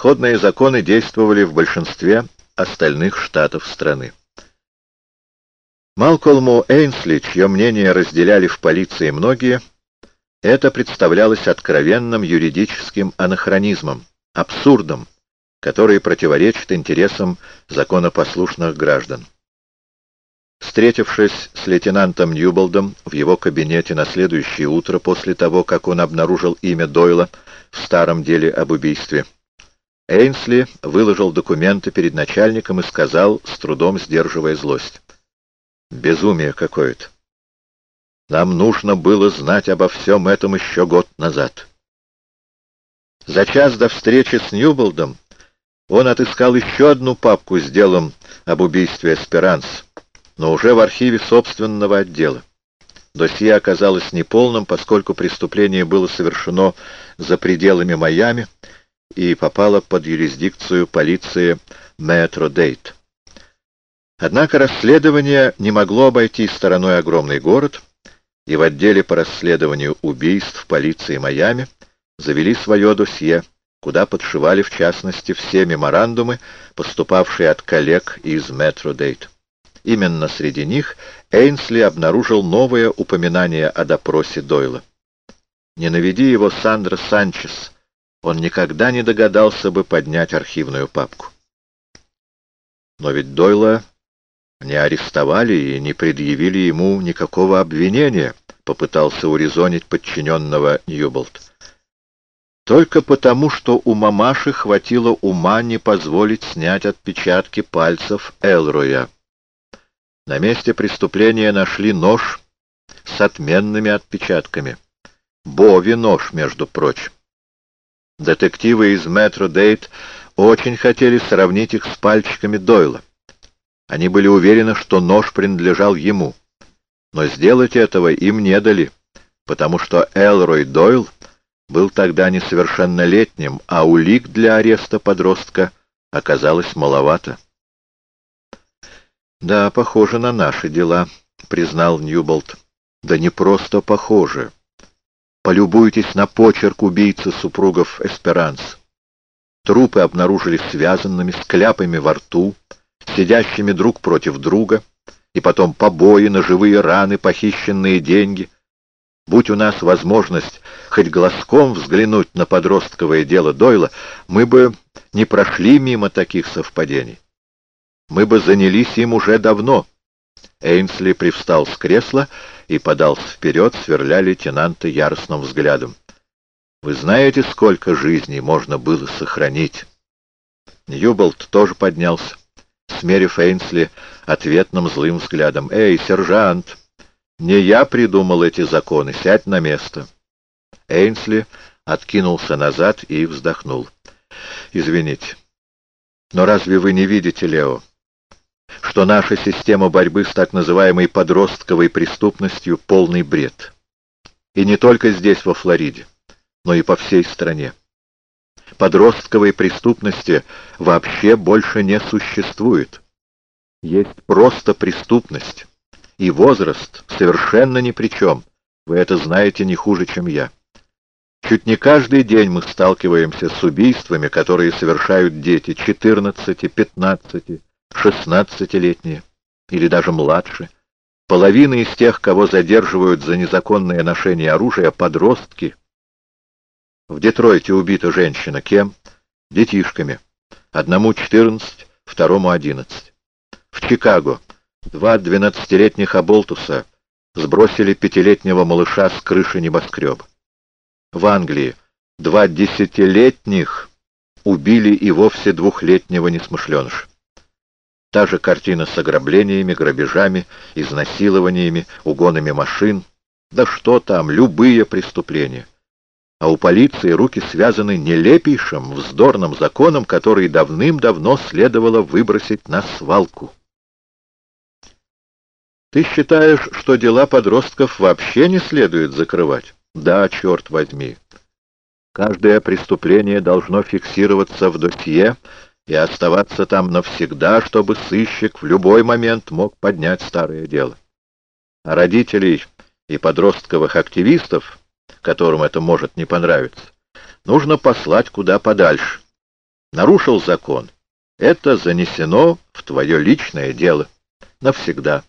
Сходные законы действовали в большинстве остальных штатов страны. Малкольму Эйнсли, чье мнение разделяли в полиции многие, это представлялось откровенным юридическим анахронизмом, абсурдом, который противоречит интересам законопослушных граждан. Встретившись с лейтенантом Ньюболдом в его кабинете на следующее утро после того, как он обнаружил имя Дойла в старом деле об убийстве, Эйнсли выложил документы перед начальником и сказал, с трудом сдерживая злость. «Безумие какое-то. Нам нужно было знать обо всем этом еще год назад». За час до встречи с Ньюболдом он отыскал еще одну папку с делом об убийстве Эсперанс, но уже в архиве собственного отдела. Досье оказалось неполным, поскольку преступление было совершено за пределами Майами и попало под юрисдикцию полиции Метро-Дейд. Однако расследование не могло обойти стороной огромный город, и в отделе по расследованию убийств полиции Майами завели свое досье, куда подшивали в частности все меморандумы, поступавшие от коллег из Метро-Дейд. Именно среди них Эйнсли обнаружил новое упоминание о допросе Дойла. Не наведи его Сандра Санчес, он никогда не догадался бы поднять архивную папку. Но ведь Дойла не арестовали и не предъявили ему никакого обвинения, попытался урезонить подчиненного Ньюболт. Только потому, что у мамаши хватило ума не позволить снять отпечатки пальцев Элроя. На месте преступления нашли нож с отменными отпечатками. Бови нож, между прочим. Детективы из Метро Дейт очень хотели сравнить их с пальчиками Дойла. Они были уверены, что нож принадлежал ему. Но сделать этого им не дали, потому что Элрой Дойл был тогда несовершеннолетним, а улик для ареста подростка оказалось маловато. «Да, похоже на наши дела», — признал Ньюболт. «Да не просто похоже. Полюбуйтесь на почерк убийцы супругов Эсперанс. Трупы обнаружили связанными, с кляпами во рту, сидящими друг против друга, и потом побои, ножевые раны, похищенные деньги. Будь у нас возможность хоть глазком взглянуть на подростковое дело Дойла, мы бы не прошли мимо таких совпадений мы бы занялись им уже давно. Эйнсли привстал с кресла и подался вперед, сверля лейтенанта яростным взглядом. «Вы знаете, сколько жизней можно было сохранить?» Ньюболт тоже поднялся, смерив Эйнсли ответным злым взглядом. «Эй, сержант, не я придумал эти законы, сядь на место». Эйнсли откинулся назад и вздохнул. «Извините, но разве вы не видите, Лео?» Что наша система борьбы с так называемой подростковой преступностью — полный бред. И не только здесь, во Флориде, но и по всей стране. Подростковой преступности вообще больше не существует. Есть просто преступность, и возраст совершенно ни при чем. Вы это знаете не хуже, чем я. Чуть не каждый день мы сталкиваемся с убийствами, которые совершают дети 14, 15, шестнадцатилетние или даже младше. Половина из тех, кого задерживают за незаконное ношение оружия, подростки. В Детройте убита женщина. Кем? Детишками. Одному четырнадцать, второму одиннадцать. В Чикаго два двенадцатилетних оболтуса сбросили пятилетнего малыша с крыши небоскреба. В Англии два десятилетних убили и вовсе двухлетнего несмышленыша. Та же картина с ограблениями, грабежами, изнасилованиями, угонами машин. Да что там, любые преступления. А у полиции руки связаны нелепейшим, вздорным законом, который давным-давно следовало выбросить на свалку. Ты считаешь, что дела подростков вообще не следует закрывать? Да, черт возьми. Каждое преступление должно фиксироваться в досье, и оставаться там навсегда, чтобы сыщик в любой момент мог поднять старое дело. А родителей и подростковых активистов, которым это может не понравиться, нужно послать куда подальше, Нарушил закон. Это занесено в твое личное дело. Навсегда.